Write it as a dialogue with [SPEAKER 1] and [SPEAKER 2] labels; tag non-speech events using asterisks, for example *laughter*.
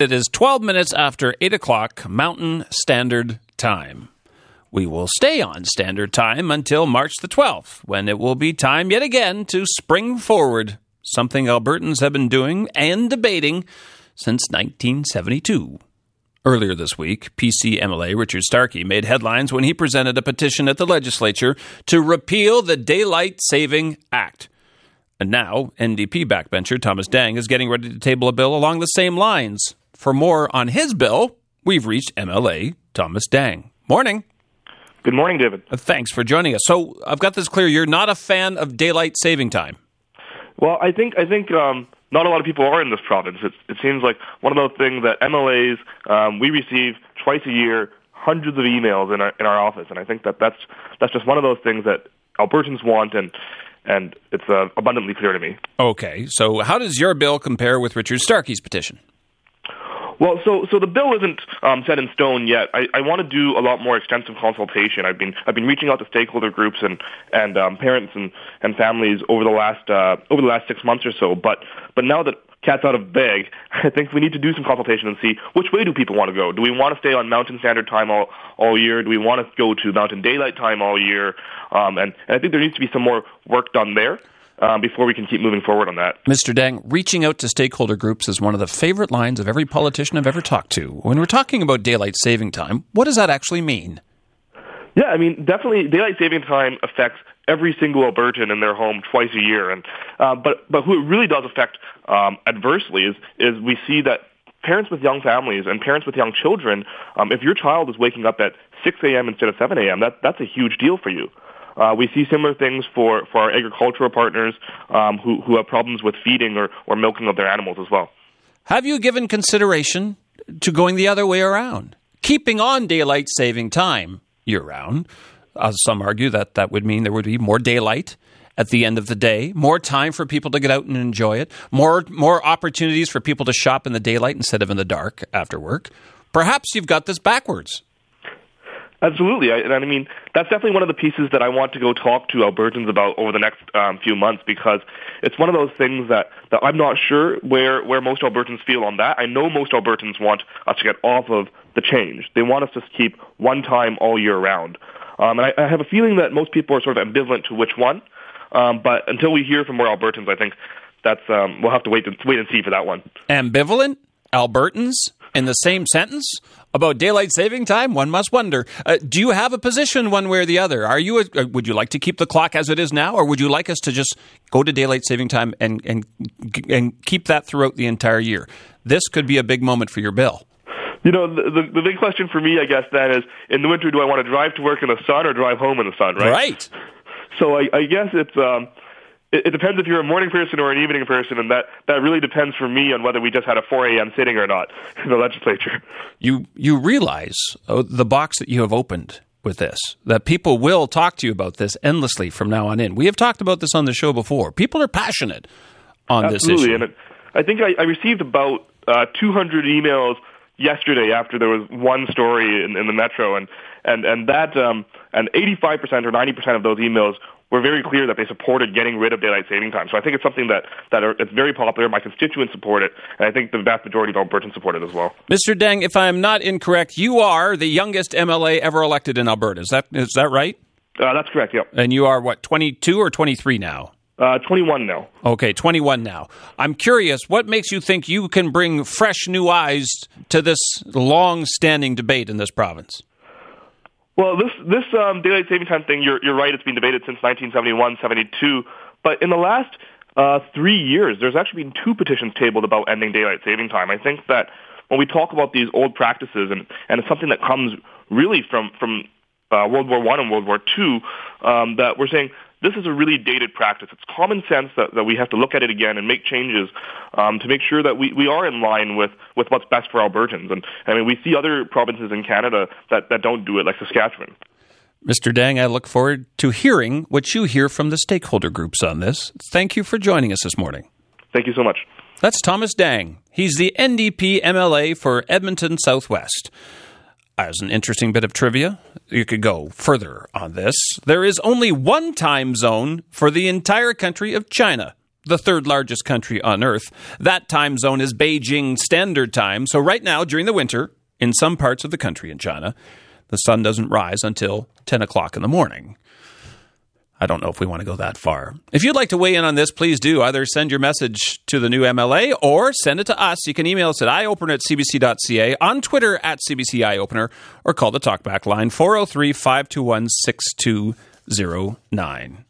[SPEAKER 1] It is 12 minutes after 8 o'clock Mountain Standard Time. We will stay on Standard Time until March the 12th, when it will be time yet again to spring forward, something Albertans have been doing and debating since 1972. Earlier this week, PC MLA Richard Starkey made headlines when he presented a petition at the legislature to repeal the Daylight Saving Act. And now, NDP backbencher Thomas Dang is getting ready to table a bill along the same lines. For more on his bill, we've reached MLA Thomas Dang. Morning.
[SPEAKER 2] Good morning, David.
[SPEAKER 1] Uh, Thanks for joining us. So I've got this clear. You're not a fan of daylight saving time.
[SPEAKER 2] Well, I think I think um, not a lot of people are in this province. It, it seems like one of those things that MLAs um, we receive twice a year, hundreds of emails in our in our office, and I think that that's that's just one of those things that Albertans want, and and it's uh, abundantly clear to me.
[SPEAKER 1] Okay, so how does your bill compare with Richard Starkey's petition?
[SPEAKER 2] Well, so so the bill isn't um, set in stone yet. I, I want to do a lot more extensive consultation. I've been I've been reaching out to stakeholder groups and and um, parents and, and families over the last uh, over the last six months or so. But but now that cat's out of bag, *laughs* I think we need to do some consultation and see which way do people want to go. Do we want to stay on Mountain Standard Time all all year? Do we want to go to Mountain Daylight Time all year? Um, and, and I think there needs to be some more work done there um, before we can keep moving forward on that.
[SPEAKER 1] Mr. Dang, reaching out to stakeholder groups is one of the favorite lines of every politician I've ever talked to. When we're talking about daylight saving time, what does that actually mean?
[SPEAKER 2] Yeah, I mean, definitely daylight saving time affects every single Albertan in their home twice a year, and uh, but but who it really does affect um, adversely is is we see that parents with young families and parents with young children, um, if your child is waking up at 6 a.m. instead of 7 a.m., that that's a huge deal for you. Uh, we see similar things for, for our agricultural partners um, who, who have problems with feeding or, or milking of their animals as well.
[SPEAKER 1] Have you given consideration to going the other way around? Keeping on daylight saving time year round. Uh, some argue that that would mean there would be more daylight at the end of the day, more time for people to get out and enjoy it, more more opportunities for people to shop in the daylight instead of in the dark after work. Perhaps you've got this backwards.
[SPEAKER 2] Absolutely, I, and I mean that's definitely one of the pieces that I want to go talk to Albertans about over the next um, few months because it's one of those things that, that I'm not sure where where most Albertans feel on that. I know most Albertans want us to get off of the change. They want us to keep one time all year round, um, and I, I have a feeling that most people are sort of ambivalent to which one. Um, but until we hear from more Albertans, I think that's um, we'll have to wait to wait and see for that one.
[SPEAKER 1] Ambivalent Albertans in the same sentence about daylight saving time? One must wonder. Uh, do you have a position one way or the other? Are you? A, uh, would you like to keep the clock as it is now, or would you like us to just go to daylight saving time and and and keep that throughout the entire year? This could be a big moment for your bill.
[SPEAKER 2] You know, the, the, the big question for me, I guess, then is in the winter, do I want to drive to work in the sun or drive home in the sun? Right.
[SPEAKER 1] Right.
[SPEAKER 2] So I, I guess it's. Um, it, depends if you're a morning person or an evening person, and that, that really depends for me on whether we just had a 4 a.m. sitting or not *laughs* in the legislature.
[SPEAKER 1] You you realize oh, the box that you have opened with this that people will talk to you about this endlessly from now on in. We have talked about this on the show before. People are passionate on
[SPEAKER 2] Absolutely,
[SPEAKER 1] this issue.
[SPEAKER 2] and it, I think I, I received about uh, 200 emails yesterday after there was one story in, in the metro, and and and that um, and 85% or 90% of those emails were very clear that they supported getting rid of daylight saving time. So I think it's something that that are, it's very popular. My constituents support it, and I think the vast majority of Albertans support it as well.
[SPEAKER 1] Mr. Dang, if I'm not incorrect, you are the youngest MLA ever elected in Alberta. Is that is that right?
[SPEAKER 2] Uh, that's correct. Yep.
[SPEAKER 1] And you are what 22 or 23 now?
[SPEAKER 2] Uh, 21 now.
[SPEAKER 1] Okay, 21 now. I'm curious, what makes you think you can bring fresh new eyes to this long-standing debate in this province?
[SPEAKER 2] Well, this this um, daylight saving time thing, you're you're right. It's been debated since 1971, 72. But in the last uh, three years, there's actually been two petitions tabled about ending daylight saving time. I think that when we talk about these old practices, and and it's something that comes really from from uh, World War One and World War Two, um, that we're saying this is a really dated practice. It's common sense that, that we have to look at it again and make changes um, to make sure that we, we are in line with, with what's best for Albertans. And I mean, we see other provinces in Canada that, that don't do it, like Saskatchewan.
[SPEAKER 1] Mr. Dang, I look forward to hearing what you hear from the stakeholder groups on this. Thank you for joining us this morning.
[SPEAKER 2] Thank you so much.
[SPEAKER 1] That's Thomas Dang. He's the NDP MLA for Edmonton Southwest. As an interesting bit of trivia, you could go further on this. There is only one time zone for the entire country of China. the third largest country on Earth. That time zone is Beijing Standard Time. So, right now, during the winter, in some parts of the country in China, the sun doesn't rise until 10 o'clock in the morning. I don't know if we want to go that far. If you'd like to weigh in on this, please do. Either send your message to the new MLA or send it to us. You can email us at eyeopener at cbc.ca, on Twitter at cbc eyeopener, or call the talkback line 403 521 6209.